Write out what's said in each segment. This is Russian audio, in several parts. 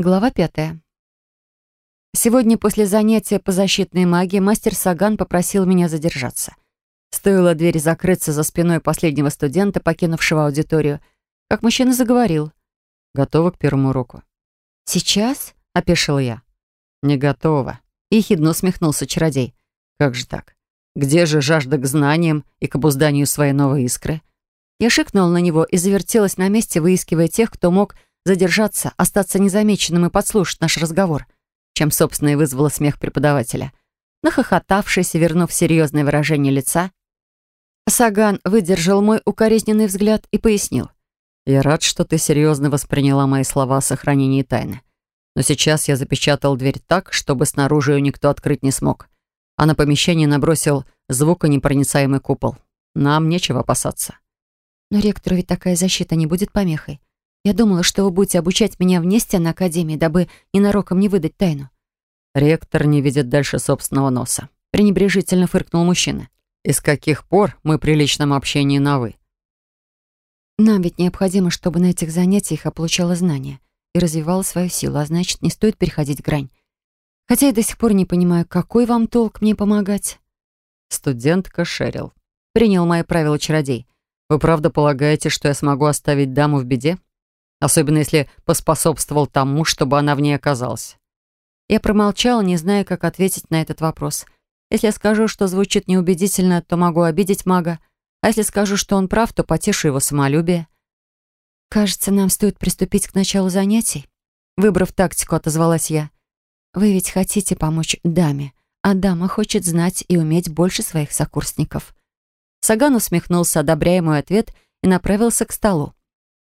Глава пятая. Сегодня после занятия по защитной магии мастер Саган попросил меня задержаться. Стоило двери закрыться за спиной последнего студента, покинувшего аудиторию, как мужчина заговорил. «Готова к первому уроку?» «Сейчас?» — опешил я. «Не готова», — ехидно усмехнулся чародей. «Как же так? Где же жажда к знаниям и к обузданию своей новой искры?» Я шикнул на него и завертелась на месте, выискивая тех, кто мог задержаться, остаться незамеченным и подслушать наш разговор, чем, собственно, и вызвало смех преподавателя. Нахохотавшись вернув серьезное выражение лица, Саган выдержал мой укоризненный взгляд и пояснил. «Я рад, что ты серьезно восприняла мои слова о сохранении тайны. Но сейчас я запечатал дверь так, чтобы снаружи ее никто открыть не смог, а на помещение набросил звуконепроницаемый купол. Нам нечего опасаться». «Но ректору ведь такая защита не будет помехой. Я думала, что вы будете обучать меня вне стен Академии, дабы ненароком не выдать тайну». «Ректор не видит дальше собственного носа», — пренебрежительно фыркнул мужчина. «И с каких пор мы при личном общении на «вы»?» «Нам ведь необходимо, чтобы на этих занятиях я получала знания и развивала свою силу, а значит, не стоит переходить грань. Хотя я до сих пор не понимаю, какой вам толк мне помогать?» «Студентка Шерил», — принял мои правила чародей. «Вы правда полагаете, что я смогу оставить даму в беде?» Особенно если поспособствовал тому, чтобы она в ней оказалась. Я промолчала, не зная, как ответить на этот вопрос. Если я скажу, что звучит неубедительно, то могу обидеть мага. А если скажу, что он прав, то потешу его самолюбие. «Кажется, нам стоит приступить к началу занятий». Выбрав тактику, отозвалась я. «Вы ведь хотите помочь даме, а дама хочет знать и уметь больше своих сокурсников». Саган усмехнулся, одобряя мой ответ, и направился к столу.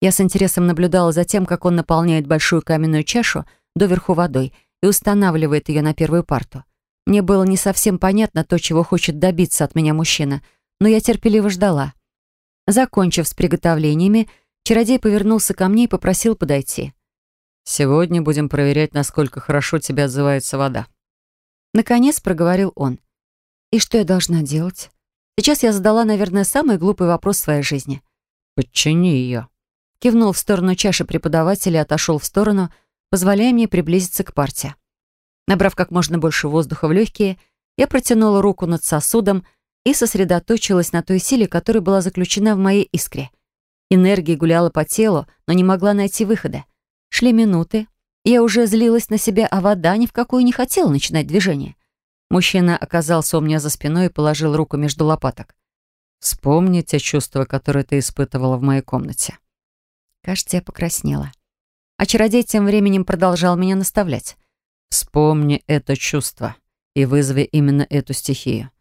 Я с интересом наблюдала за тем, как он наполняет большую каменную чашу доверху водой и устанавливает ее на первую парту. Мне было не совсем понятно то, чего хочет добиться от меня мужчина, но я терпеливо ждала. Закончив с приготовлениями, чародей повернулся ко мне и попросил подойти. «Сегодня будем проверять, насколько хорошо тебе отзывается вода». Наконец проговорил он. «И что я должна делать?» Сейчас я задала, наверное, самый глупый вопрос в своей жизни. «Подчини ее», кивнул в сторону чаши преподавателя и отошел в сторону, позволяя мне приблизиться к парте. Набрав как можно больше воздуха в легкие, я протянула руку над сосудом и сосредоточилась на той силе, которая была заключена в моей искре. Энергия гуляла по телу, но не могла найти выхода. Шли минуты, и я уже злилась на себя, а вода ни в какую не хотела начинать движение. Мужчина оказался у меня за спиной и положил руку между лопаток. «Вспомни те чувства, которые ты испытывала в моей комнате». Кажется, я покраснела. А чародей тем временем продолжал меня наставлять. «Вспомни это чувство и вызови именно эту стихию.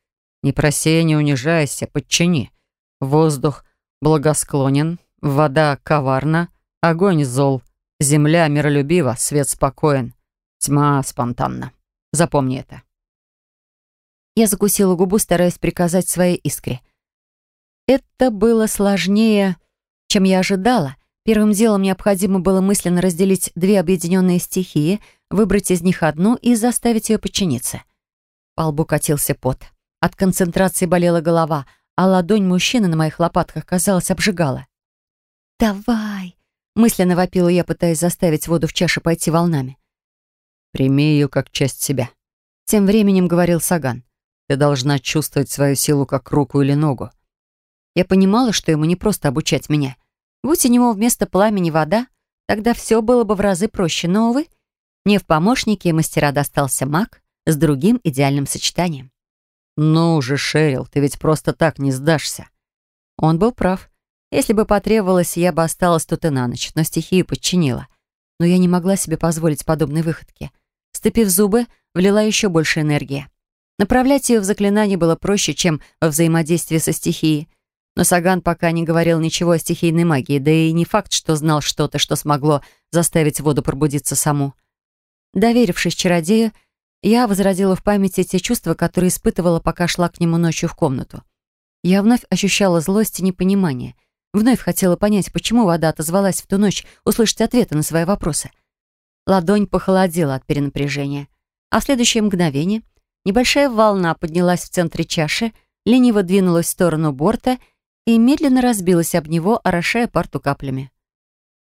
Не проси, не унижайся, подчини. Воздух благосклонен, вода коварна, огонь зол, земля миролюбива, свет спокоен, тьма спонтанна. Запомни это». Я закусила губу, стараясь приказать своей искре. Это было сложнее, чем я ожидала — Первым делом необходимо было мысленно разделить две объединенные стихии, выбрать из них одну и заставить ее подчиниться. По лбу катился пот. От концентрации болела голова, а ладонь мужчины на моих лопатках, казалось, обжигала. «Давай!» — мысленно вопила я, пытаясь заставить воду в чаше пойти волнами. «Прими ее как часть себя», — тем временем говорил Саган. «Ты должна чувствовать свою силу как руку или ногу». Я понимала, что ему не просто обучать меня — Будь у него вместо пламени вода, тогда все было бы в разы проще, но, увы, мне в помощнике мастера достался маг с другим идеальным сочетанием. «Ну же, Шерил, ты ведь просто так не сдашься». Он был прав. Если бы потребовалось, я бы осталась тут и на ночь, но стихию подчинила. Но я не могла себе позволить подобной выходки. Степив зубы, влила еще больше энергии. Направлять ее в заклинание было проще, чем во взаимодействии со стихией. Но Саган пока не говорил ничего о стихийной магии, да и не факт, что знал что-то, что смогло заставить воду пробудиться саму. Доверившись чародею, я возродила в памяти те чувства, которые испытывала, пока шла к нему ночью в комнату. Я вновь ощущала злость и непонимание. Вновь хотела понять, почему вода отозвалась в ту ночь, услышать ответы на свои вопросы. Ладонь похолодела от перенапряжения. А в следующее мгновение небольшая волна поднялась в центре чаши, лениво двинулась в сторону борта — и медленно разбилась об него, орошая парту каплями.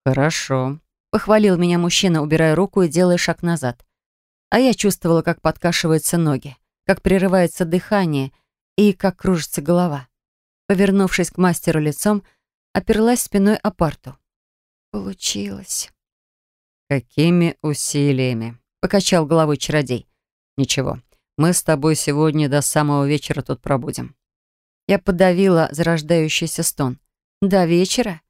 «Хорошо», — Похвалил меня мужчина, убирая руку и делая шаг назад. А я чувствовала, как подкашиваются ноги, как прерывается дыхание и как кружится голова. Повернувшись к мастеру лицом, оперлась спиной о парту. Получилось. «Какими усилиями?» — покачал головой чародей. «Ничего, мы с тобой сегодня до самого вечера тут пробудем». Я подавила зарождающийся стон. «До вечера?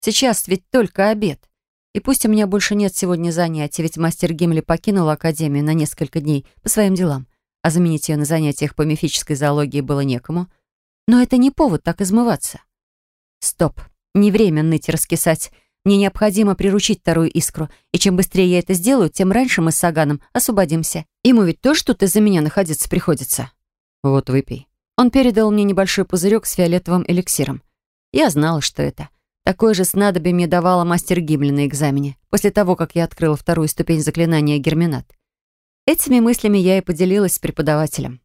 Сейчас ведь только обед. И пусть у меня больше нет сегодня занятий, ведь мастер Гимли покинул Академию на несколько дней по своим делам, а заменить ее на занятиях по мифической зоологии было некому. Но это не повод так измываться. Стоп, не время ныть и раскисать. Мне необходимо приручить вторую искру, и чем быстрее я это сделаю, тем раньше мы с Саганом освободимся. Ему ведь тоже тут из-за меня находиться приходится. Вот выпей. Он передал мне небольшой пузырек с фиолетовым эликсиром. Я знала, что это. Такое же снадобье мне давала мастер Гимли на экзамене, после того, как я открыла вторую ступень заклинания Герминат. Этими мыслями я и поделилась с преподавателем.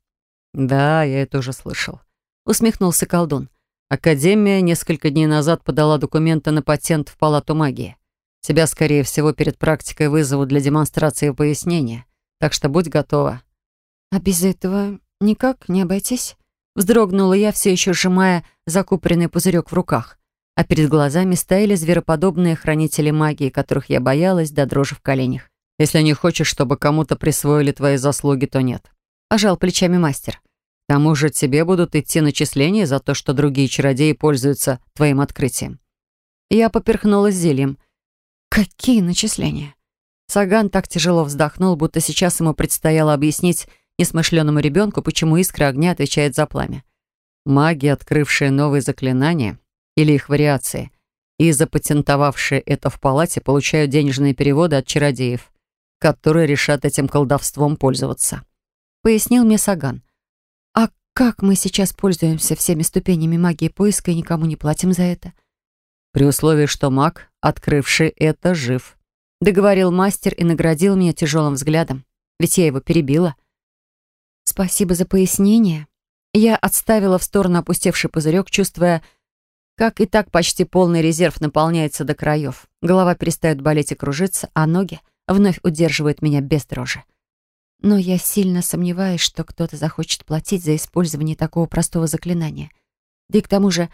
«Да, я это уже слышал», — усмехнулся колдун. Академия несколько дней назад подала документы на патент в Палату магии. Тебя, скорее всего, перед практикой вызовут для демонстрации пояснения, так что будь готова». «А без этого никак не обойтись?» Вздрогнула я, все еще сжимая закупоренный пузырек в руках, а перед глазами стояли звероподобные хранители магии, которых я боялась до дрожи в коленях. «Если не хочешь, чтобы кому-то присвоили твои заслуги, то нет», — пожал плечами мастер. К тому же тебе будут идти начисления за то, что другие чародеи пользуются твоим открытием. Я поперхнулась зельем. Какие начисления? Саган так тяжело вздохнул, будто сейчас ему предстояло объяснить несмышленному ребенку, почему искра огня отвечает за пламя. Маги, открывшие новые заклинания или их вариации, и запатентовавшие это в палате, получают денежные переводы от чародеев, которые решат этим колдовством пользоваться. Пояснил мне Саган. Как мы сейчас пользуемся всеми ступенями магии поиска и никому не платим за это? При условии, что маг, открывший это, жив. Договорил мастер и наградил меня тяжелым взглядом. Ведь я его перебила. Спасибо за пояснение. Я отставила в сторону опустевший пузырек, чувствуя, как и так почти полный резерв наполняется до краев. Голова перестает болеть и кружиться, а ноги вновь удерживают меня без дрожи. Но я сильно сомневаюсь, что кто-то захочет платить за использование такого простого заклинания. Да и к тому же,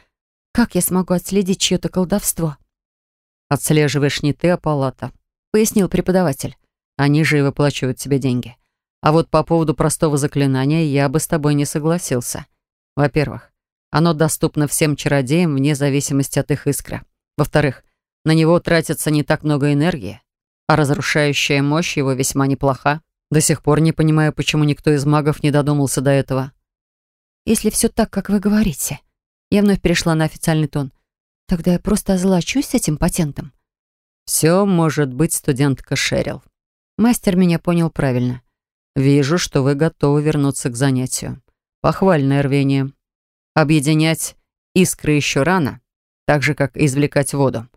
как я смогу отследить чье-то колдовство? «Отслеживаешь не ты, а палата», — пояснил преподаватель. «Они же и выплачивают тебе деньги. А вот по поводу простого заклинания я бы с тобой не согласился. Во-первых, оно доступно всем чародеям вне зависимости от их искры. Во-вторых, на него тратится не так много энергии, а разрушающая мощь его весьма неплоха. До сих пор не понимаю, почему никто из магов не додумался до этого. Если все так, как вы говорите, я вновь перешла на официальный тон, тогда я просто озолочусь с этим патентом. Все может быть, студентка Шерил. Мастер меня понял правильно. Вижу, что вы готовы вернуться к занятию. Похвальное рвение. Объединять искры еще рано, так же, как извлекать воду.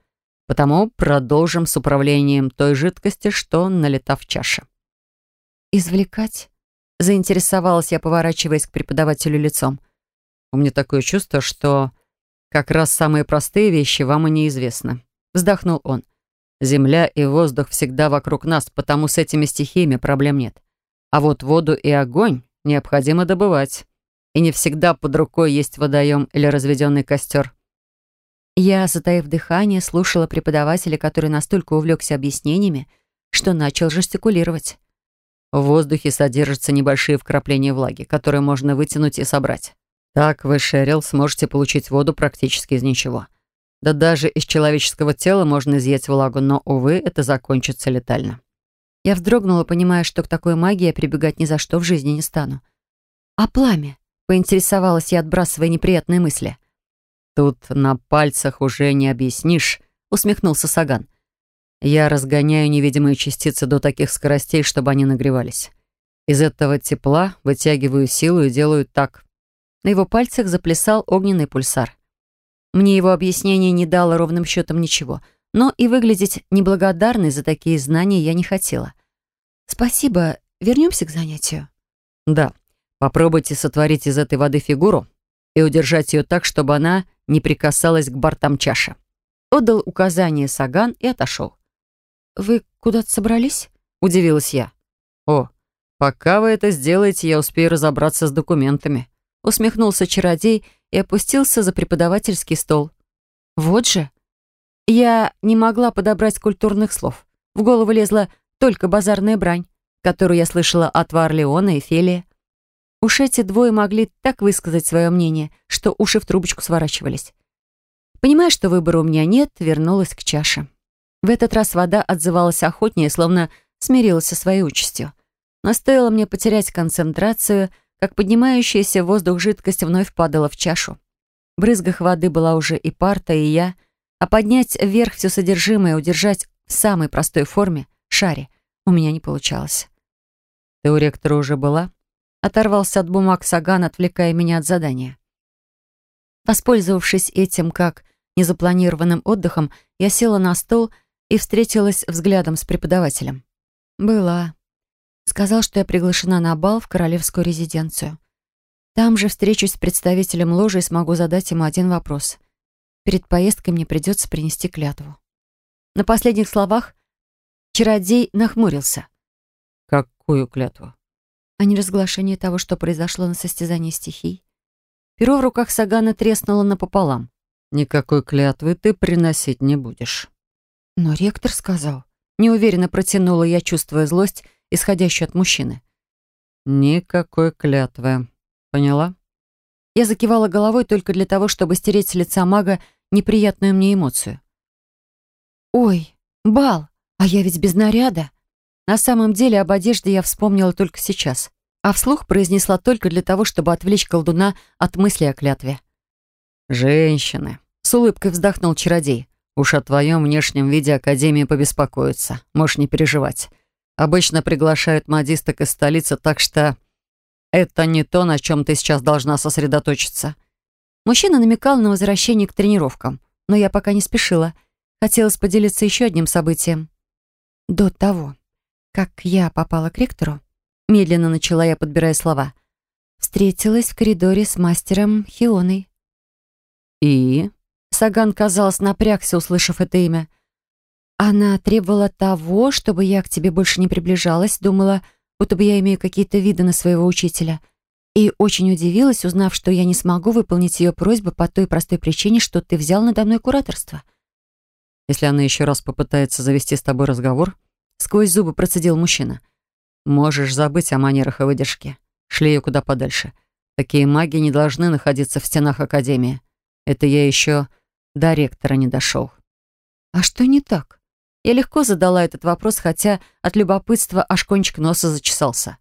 Потому продолжим с управлением той жидкости, что налета в чаше. «Извлекать?» — заинтересовалась я, поворачиваясь к преподавателю лицом. «У меня такое чувство, что как раз самые простые вещи вам и неизвестны», — вздохнул он. «Земля и воздух всегда вокруг нас, потому с этими стихиями проблем нет. А вот воду и огонь необходимо добывать. И не всегда под рукой есть водоем или разведенный костер». Я, затаив дыхание, слушала преподавателя, который настолько увлекся объяснениями, что начал жестикулировать. В воздухе содержатся небольшие вкрапления влаги, которые можно вытянуть и собрать. Так вы, Шерил, сможете получить воду практически из ничего. Да даже из человеческого тела можно изъять влагу, но, увы, это закончится летально. Я вздрогнула, понимая, что к такой магии я прибегать ни за что в жизни не стану. «А пламя?» — поинтересовалась я, отбрасывая неприятные мысли. «Тут на пальцах уже не объяснишь», — усмехнулся Саган. Я разгоняю невидимые частицы до таких скоростей, чтобы они нагревались. Из этого тепла вытягиваю силу и делаю так. На его пальцах заплясал огненный пульсар. Мне его объяснение не дало ровным счетом ничего, но и выглядеть неблагодарной за такие знания я не хотела. «Спасибо. Вернемся к занятию?» «Да. Попробуйте сотворить из этой воды фигуру и удержать ее так, чтобы она не прикасалась к бортам чаши». Отдал указание Саган и отошел. вы куда-то собрались?» — удивилась я. «О, пока вы это сделаете, я успею разобраться с документами», — усмехнулся чародей и опустился за преподавательский стол. «Вот же!» Я не могла подобрать культурных слов. В голову лезла только базарная брань, которую я слышала от Варлеона и Фелия. Уж эти двое могли так высказать свое мнение, что уши в трубочку сворачивались. Понимая, что выбора у меня нет, вернулась к чаше. В этот раз вода отзывалась охотнее, словно смирилась со своей участью. Но стоило мне потерять концентрацию, как поднимающаяся в воздух жидкость вновь падала в чашу. В брызгах воды была уже и парта, и я, а поднять вверх все содержимое, удержать в самой простой форме, шаре, у меня не получалось. «Ты у ректора уже была?» Оторвался от бумаг Саган, отвлекая меня от задания. Воспользовавшись этим как незапланированным отдыхом, я села на стол и встретилась взглядом с преподавателем. «Была». Сказал, что я приглашена на бал в королевскую резиденцию. Там же встречусь с представителем ложи и смогу задать ему один вопрос. Перед поездкой мне придется принести клятву. На последних словах чародей нахмурился. «Какую клятву?» «О неразглашении того, что произошло на состязании стихий». Перо в руках Сагана треснуло напополам. «Никакой клятвы ты приносить не будешь». «Но ректор сказал». Неуверенно протянула я, чувствуя злость, исходящую от мужчины. «Никакой клятвы. Поняла?» Я закивала головой только для того, чтобы стереть с лица мага неприятную мне эмоцию. «Ой, бал! А я ведь без наряда!» На самом деле об одежде я вспомнила только сейчас, а вслух произнесла только для того, чтобы отвлечь колдуна от мысли о клятве. «Женщины!» — с улыбкой вздохнул чародей. «Уж о твоем внешнем виде Академии побеспокоится. Можешь не переживать. Обычно приглашают модисток из столицы, так что это не то, на чем ты сейчас должна сосредоточиться». Мужчина намекал на возвращение к тренировкам, но я пока не спешила. Хотелось поделиться еще одним событием. До того, как я попала к ректору, медленно начала я, подбирая слова, встретилась в коридоре с мастером Хионой. «И?» Саган, казалось, напрягся, услышав это имя. Она требовала того, чтобы я к тебе больше не приближалась, думала, будто бы я имею какие-то виды на своего учителя. И очень удивилась, узнав, что я не смогу выполнить ее просьбу по той простой причине, что ты взял надо мной кураторство. Если она еще раз попытается завести с тобой разговор, Сквозь зубы процедил мужчина. «Можешь забыть о манерах и выдержке. Шли ее куда подальше. Такие маги не должны находиться в стенах Академии. Это я еще до ректора не дошел». «А что не так?» Я легко задала этот вопрос, хотя от любопытства аж кончик носа зачесался.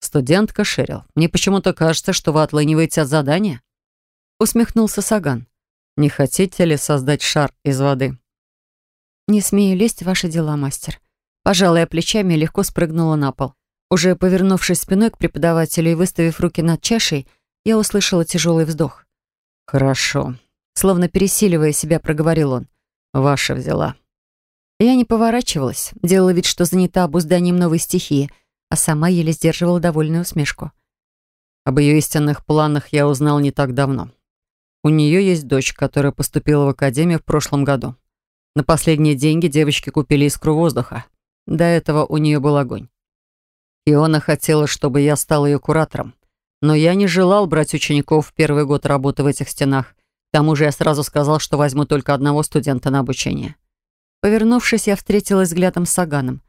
«Студентка Шерил, мне почему-то кажется, что вы отлыниваете от задания?» Усмехнулся Саган. «Не хотите ли создать шар из воды?» «Не смею лезть в ваши дела, мастер. Пожалуй, плечами легко спрыгнула на пол. Уже повернувшись спиной к преподавателю и выставив руки над чашей, я услышала тяжелый вздох. «Хорошо», словно пересиливая себя, проговорил он. «Ваша взяла». Я не поворачивалась, делала вид, что занята обузданием новой стихии, а сама еле сдерживала довольную усмешку. Об ее истинных планах я узнал не так давно. У нее есть дочь, которая поступила в академию в прошлом году. На последние деньги девочки купили искру воздуха. До этого у нее был огонь. Иона хотела, чтобы я стал ее куратором. Но я не желал брать учеников в первый год работы в этих стенах. К тому же я сразу сказал, что возьму только одного студента на обучение. Повернувшись, я встретилась взглядом с Саганом.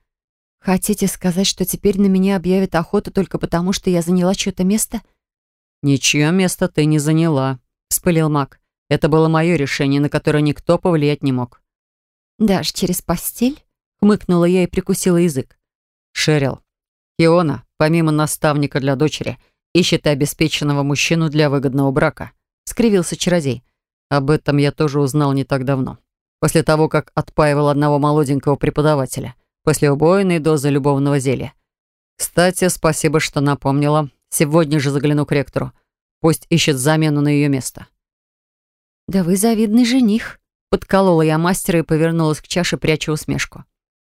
«Хотите сказать, что теперь на меня объявят охоту только потому, что я заняла чье-то место?» «Ничье место ты не заняла», — вспылил маг. «Это было мое решение, на которое никто повлиять не мог». «Даже через постель?» Хмыкнула я и прикусила язык. «Шерил, Иона, помимо наставника для дочери, ищет обеспеченного мужчину для выгодного брака», — скривился чародей. «Об этом я тоже узнал не так давно. После того, как отпаивал одного молоденького преподавателя, после убойной дозы любовного зелья. Кстати, спасибо, что напомнила. Сегодня же загляну к ректору. Пусть ищет замену на ее место». «Да вы завидный жених», — подколола я мастера и повернулась к чаше, пряча усмешку.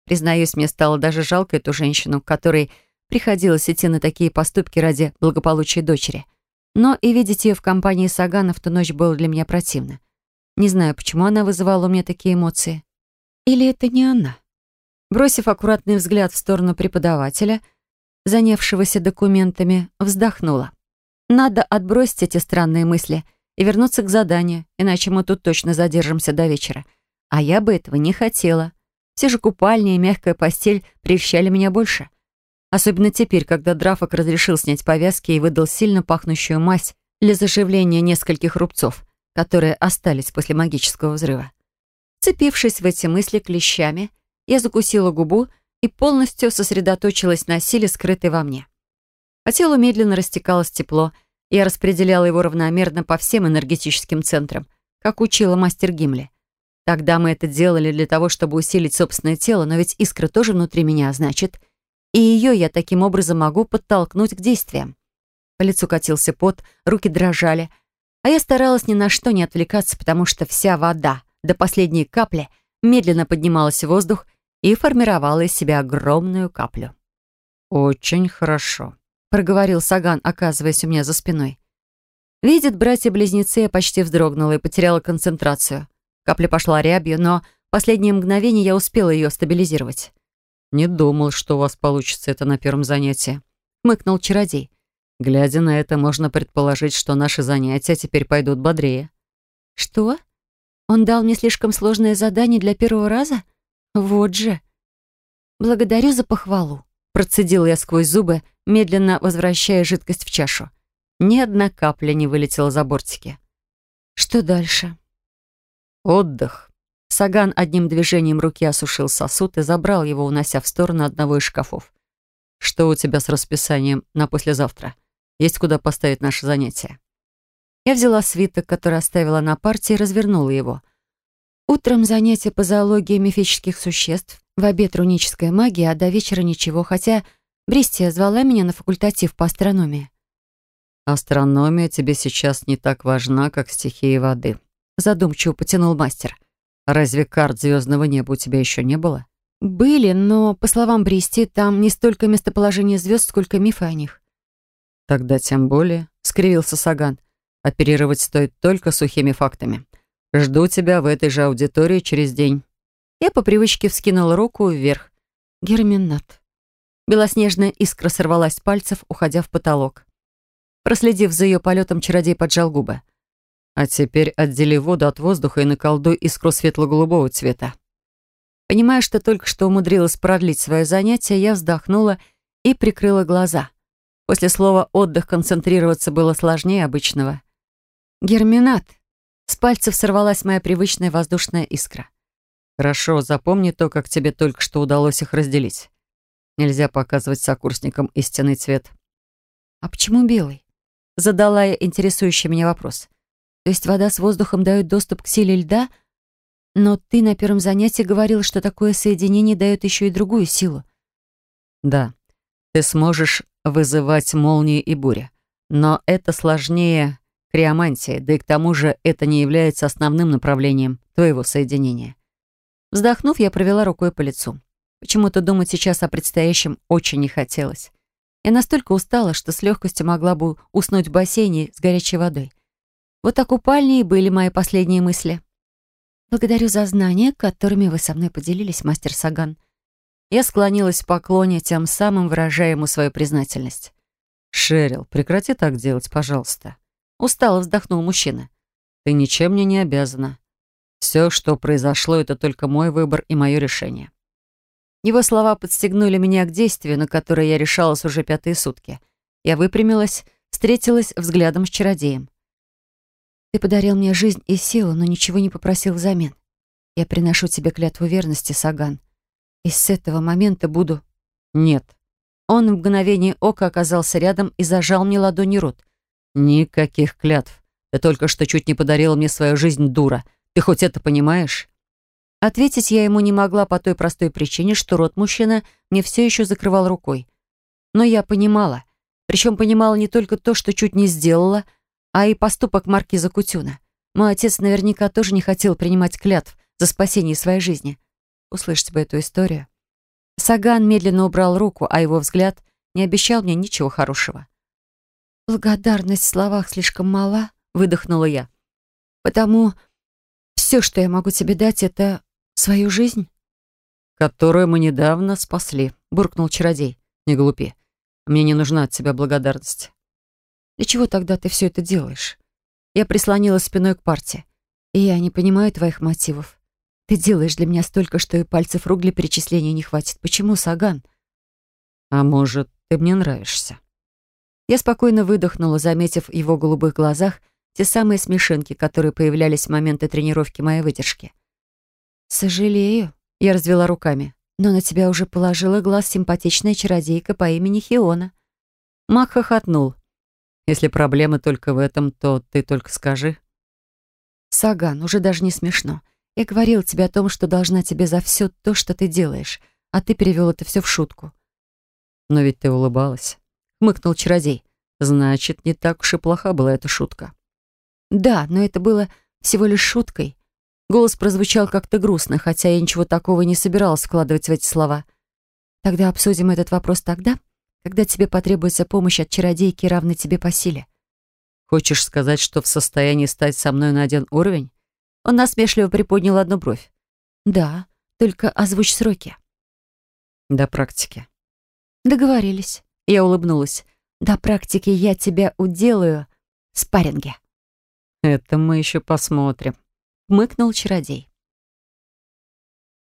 Признаюсь, мне стало даже жалко эту женщину, которой приходилось идти на такие поступки ради благополучия дочери. Но и видеть ее в компании Сагана в ту ночь было для меня противно. Не знаю, почему она вызывала у меня такие эмоции. Или это не она? Бросив аккуратный взгляд в сторону преподавателя, занявшегося документами, вздохнула. Надо отбросить эти странные мысли и вернуться к заданию, иначе мы тут точно задержимся до вечера. А я бы этого не хотела. Все же купальня и мягкая постель прельщали меня больше. Особенно теперь, когда Драфок разрешил снять повязки и выдал сильно пахнущую мазь для заживления нескольких рубцов, которые остались после магического взрыва. Цепившись в эти мысли клещами, я закусила губу и полностью сосредоточилась на силе, скрытой во мне. По телу медленно растекалось тепло, я распределяла его равномерно по всем энергетическим центрам, как учила мастер Гимли. Тогда мы это делали для того, чтобы усилить собственное тело, но ведь искра тоже внутри меня, значит, и ее я таким образом могу подтолкнуть к действиям. По лицу катился пот, руки дрожали, а я старалась ни на что не отвлекаться, потому что вся вода до последней капли медленно поднималась в воздух и формировала из себя огромную каплю. «Очень хорошо», — проговорил Саган, оказываясь у меня за спиной. Видит братья-близнецы, я почти вздрогнула и потеряла концентрацию. Капля пошла рябью, но в последние мгновения я успела ее стабилизировать. «Не думал, что у вас получится это на первом занятии», — хмыкнул чародей. «Глядя на это, можно предположить, что наши занятия теперь пойдут бодрее». «Что? Он дал мне слишком сложное задание для первого раза? Вот же!» «Благодарю за похвалу», — процедила я сквозь зубы, медленно возвращая жидкость в чашу. Ни одна капля не вылетела за бортики. «Что дальше?» Отдых. Саган одним движением руки осушил сосуд и забрал его, унося в сторону одного из шкафов. «Что у тебя с расписанием на послезавтра? Есть куда поставить наши занятия?» Я взяла свиток, который оставила на парте, и развернула его. Утром занятия по зоологии мифических существ, в обед руническая магия, а до вечера ничего, хотя Бристия звала меня на факультатив по астрономии. «Астрономия тебе сейчас не так важна, как стихия воды», задумчиво потянул мастер. «Разве карт звездного неба у тебя еще не было?» «Были, но, по словам Бристи, там не столько местоположение звезд, сколько мифы о них». «Тогда тем более», — скривился Саган. «Оперировать стоит только сухими фактами. Жду тебя в этой же аудитории через день». Я по привычке вскинула руку вверх. Герминат. Белоснежная искра сорвалась с пальцев, уходя в потолок. Проследив за ее полетом, чародей поджал губы. А теперь отдели воду от воздуха и наколдуй искру светло-голубого цвета. Понимая, что только что умудрилась продлить свое занятие, я вздохнула и прикрыла глаза. После слова «отдых» концентрироваться было сложнее обычного. «Герминат!» С пальцев сорвалась моя привычная воздушная искра. «Хорошо, запомни то, как тебе только что удалось их разделить. Нельзя показывать сокурсникам истинный цвет». «А почему белый?» Задала я интересующий меня вопрос. То есть вода с воздухом дает доступ к силе льда, но ты на первом занятии говорил, что такое соединение дает еще и другую силу. Да, ты сможешь вызывать молнии и бури, но это сложнее криомантии, да и к тому же это не является основным направлением твоего соединения. Вздохнув, я провела рукой по лицу. Почему-то думать сейчас о предстоящем очень не хотелось. Я настолько устала, что с легкостью могла бы уснуть в бассейне с горячей водой. Вот о купальне и были мои последние мысли. Благодарю за знания, которыми вы со мной поделились, мастер Саган. Я склонилась в поклоне, тем самым выражая ему свою признательность. «Шерил, прекрати так делать, пожалуйста». Устало вздохнул мужчина. «Ты ничем мне не обязана. Все, что произошло, это только мой выбор и мое решение». Его слова подстегнули меня к действию, на которое я решалась уже пятые сутки. Я выпрямилась, встретилась взглядом с чародеем. Ты подарил мне жизнь и силу, но ничего не попросил взамен. Я приношу тебе клятву верности, Саган. И с этого момента буду... Нет. Он в мгновение ока оказался рядом и зажал мне ладони рот. Никаких клятв. Ты только что чуть не подарила мне свою жизнь, дура. Ты хоть это понимаешь? Ответить я ему не могла по той простой причине, что рот мужчины мне все еще закрывал рукой. Но я понимала. Причем понимала не только то, что чуть не сделала, а и поступок маркиза Кутюна. Мой отец наверняка тоже не хотел принимать клятв за спасение своей жизни. Услышать бы эту историю. Саган медленно убрал руку, а его взгляд не обещал мне ничего хорошего. «Благодарность в словах слишком мала», — выдохнула я. «Потому все, что я могу тебе дать, это свою жизнь». которую мы недавно спасли», — буркнул чародей. «Не глупи. Мне не нужна от тебя благодарность». «Для чего тогда ты все это делаешь?» Я прислонилась спиной к парте. «И я не понимаю твоих мотивов. Ты делаешь для меня столько, что и пальцев рук для перечисления не хватит. Почему, Саган?» «А может, ты мне нравишься?» Я спокойно выдохнула, заметив в его голубых глазах те самые смешинки, которые появлялись в моменты тренировки моей выдержки. «Сожалею», — я развела руками, «но на тебя уже положила глаз симпатичная чародейка по имени Хиона». Мак хохотнул. «Если проблема только в этом, то ты только скажи». «Саган, уже даже не смешно. Я говорил тебе о том, что должна тебе за все то, что ты делаешь, а ты перевел это все в шутку». «Но ведь ты улыбалась», — хмыкнул чародей. «Значит, не так уж и плоха была эта шутка». «Да, но это было всего лишь шуткой. Голос прозвучал как-то грустно, хотя я ничего такого не собиралась складывать в эти слова. «Тогда обсудим этот вопрос тогда, когда тебе потребуется помощь от чародейки, равной тебе по силе». «Хочешь сказать, что в состоянии стать со мной на один уровень?» Он насмешливо приподнял одну бровь. «Да, только озвучь сроки». «До практики». «Договорились». Я улыбнулась. «До практики я тебя уделаю. Спарринге». «Это мы еще посмотрим» хмыкнул чародей.